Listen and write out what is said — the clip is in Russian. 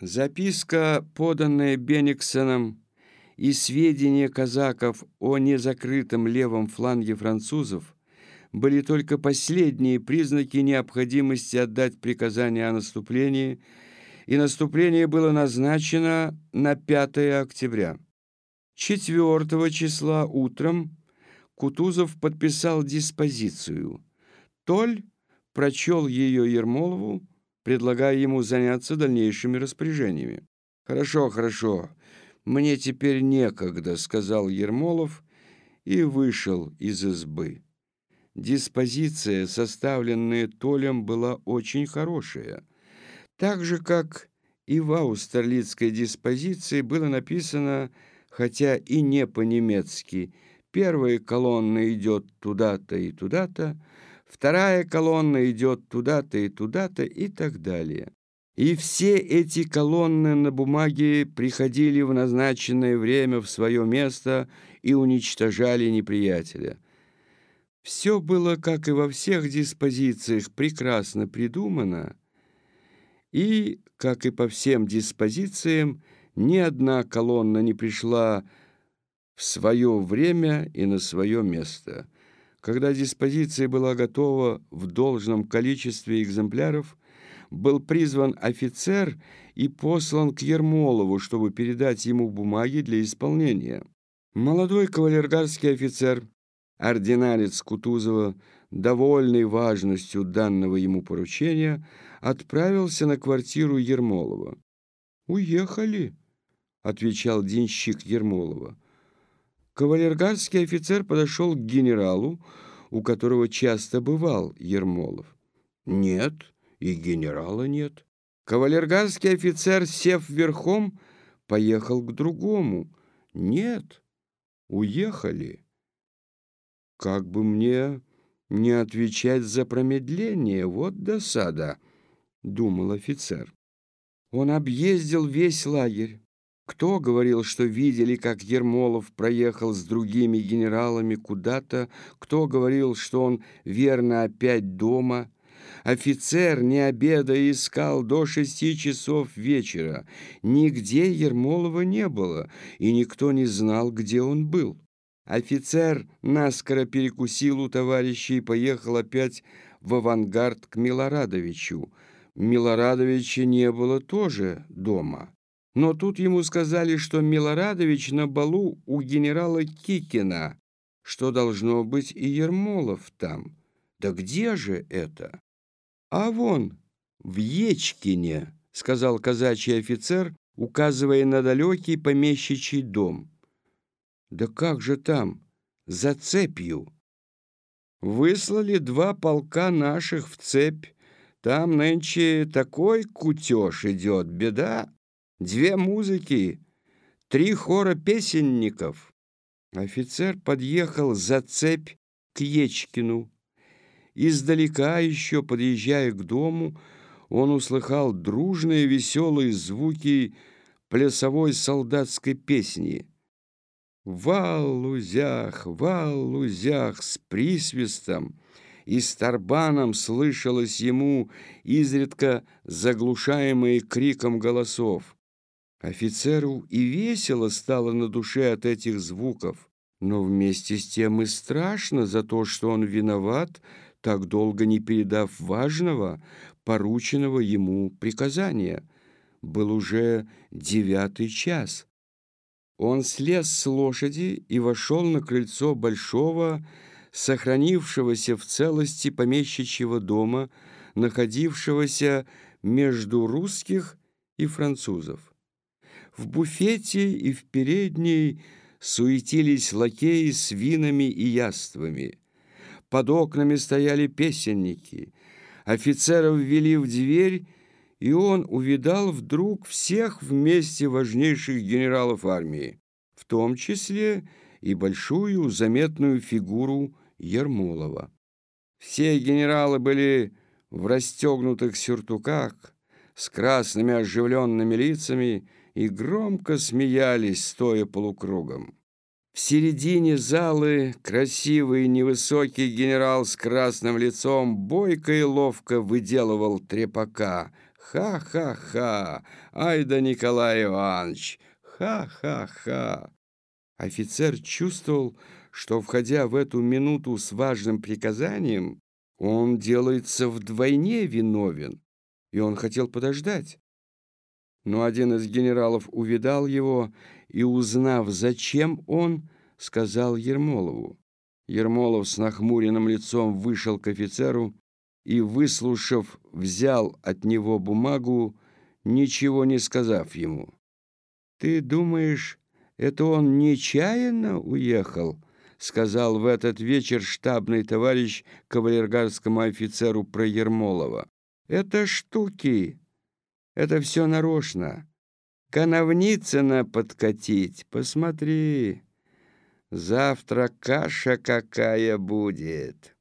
Записка, поданная Бениксоном, и сведения казаков о незакрытом левом фланге французов были только последние признаки необходимости отдать приказание о наступлении, и наступление было назначено на 5 октября. 4 числа утром Кутузов подписал диспозицию. Толь прочел ее Ермолову, предлагая ему заняться дальнейшими распоряжениями. «Хорошо, хорошо, мне теперь некогда», — сказал Ермолов и вышел из избы. Диспозиция, составленная Толем, была очень хорошая. Так же, как и в аустерлицкой диспозиции было написано, хотя и не по-немецки, первая колонна идет туда-то и туда-то, вторая колонна идет туда-то и туда-то и так далее. И все эти колонны на бумаге приходили в назначенное время в свое место и уничтожали неприятеля. Все было, как и во всех диспозициях, прекрасно придумано, и, как и по всем диспозициям, ни одна колонна не пришла в свое время и на свое место – когда диспозиция была готова в должном количестве экземпляров, был призван офицер и послан к Ермолову, чтобы передать ему бумаги для исполнения. Молодой кавалергарский офицер, ординарец Кутузова, довольный важностью данного ему поручения, отправился на квартиру Ермолова. «Уехали», — отвечал денщик Ермолова. Кавалергардский офицер подошел к генералу, у которого часто бывал Ермолов. Нет, и генерала нет. Кавалергардский офицер, сев верхом, поехал к другому. Нет, уехали. Как бы мне не отвечать за промедление, вот досада, думал офицер. Он объездил весь лагерь. Кто говорил, что видели, как Ермолов проехал с другими генералами куда-то? Кто говорил, что он верно опять дома? Офицер, не обедая, искал до шести часов вечера. Нигде Ермолова не было, и никто не знал, где он был. Офицер наскоро перекусил у товарища и поехал опять в авангард к Милорадовичу. Милорадовича не было тоже дома. Но тут ему сказали, что Милорадович на балу у генерала Кикина, что должно быть и Ермолов там. Да где же это? А вон, в Ечкине, сказал казачий офицер, указывая на далекий помещичий дом. Да как же там, за цепью? Выслали два полка наших в цепь. Там нынче такой кутеж идет, беда. Две музыки, три хора песенников. Офицер подъехал за цепь к Ечкину. Издалека еще, подъезжая к дому, он услыхал дружные веселые звуки плясовой солдатской песни. Вал лузях, вал лузях с присвистом и с тарбаном слышалось ему изредка заглушаемые криком голосов. Офицеру и весело стало на душе от этих звуков, но вместе с тем и страшно за то, что он виноват, так долго не передав важного, порученного ему приказания. Был уже девятый час. Он слез с лошади и вошел на крыльцо большого, сохранившегося в целости помещичьего дома, находившегося между русских и французов. В буфете и в передней суетились лакеи с винами и яствами. Под окнами стояли песенники. Офицеров ввели в дверь, и он увидал вдруг всех вместе важнейших генералов армии, в том числе и большую заметную фигуру Ермолова. Все генералы были в расстегнутых сюртуках, с красными оживленными лицами и громко смеялись, стоя полукругом. В середине залы красивый невысокий генерал с красным лицом бойко и ловко выделывал трепака, Ха-ха-ха! Ай да Николай Иванович! Ха-ха-ха!» Офицер чувствовал, что, входя в эту минуту с важным приказанием, он делается вдвойне виновен, и он хотел подождать. Но один из генералов увидал его и, узнав, зачем он, сказал Ермолову. Ермолов с нахмуренным лицом вышел к офицеру и, выслушав, взял от него бумагу, ничего не сказав ему. «Ты думаешь, это он нечаянно уехал?» сказал в этот вечер штабный товарищ кавалергардскому офицеру про Ермолова. «Это штуки, это все нарочно. Коновницына подкатить, посмотри». Завтра каша какая будет.